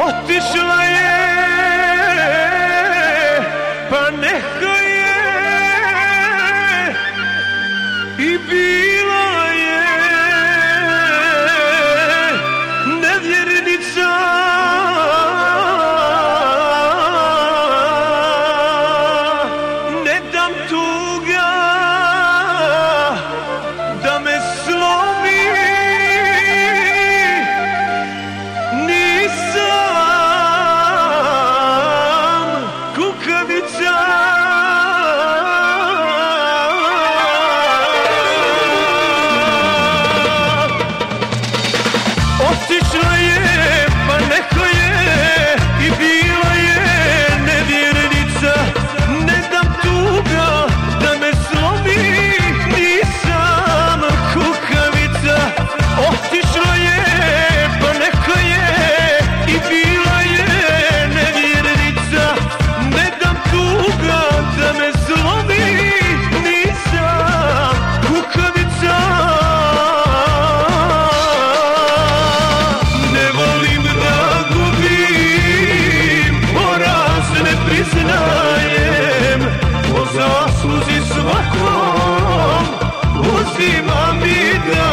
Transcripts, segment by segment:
پچیس جولائی سیمام گا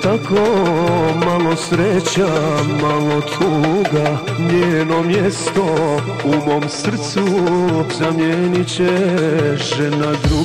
تک مل شرچ مینم یہ سوم سر سوے نیچے ندو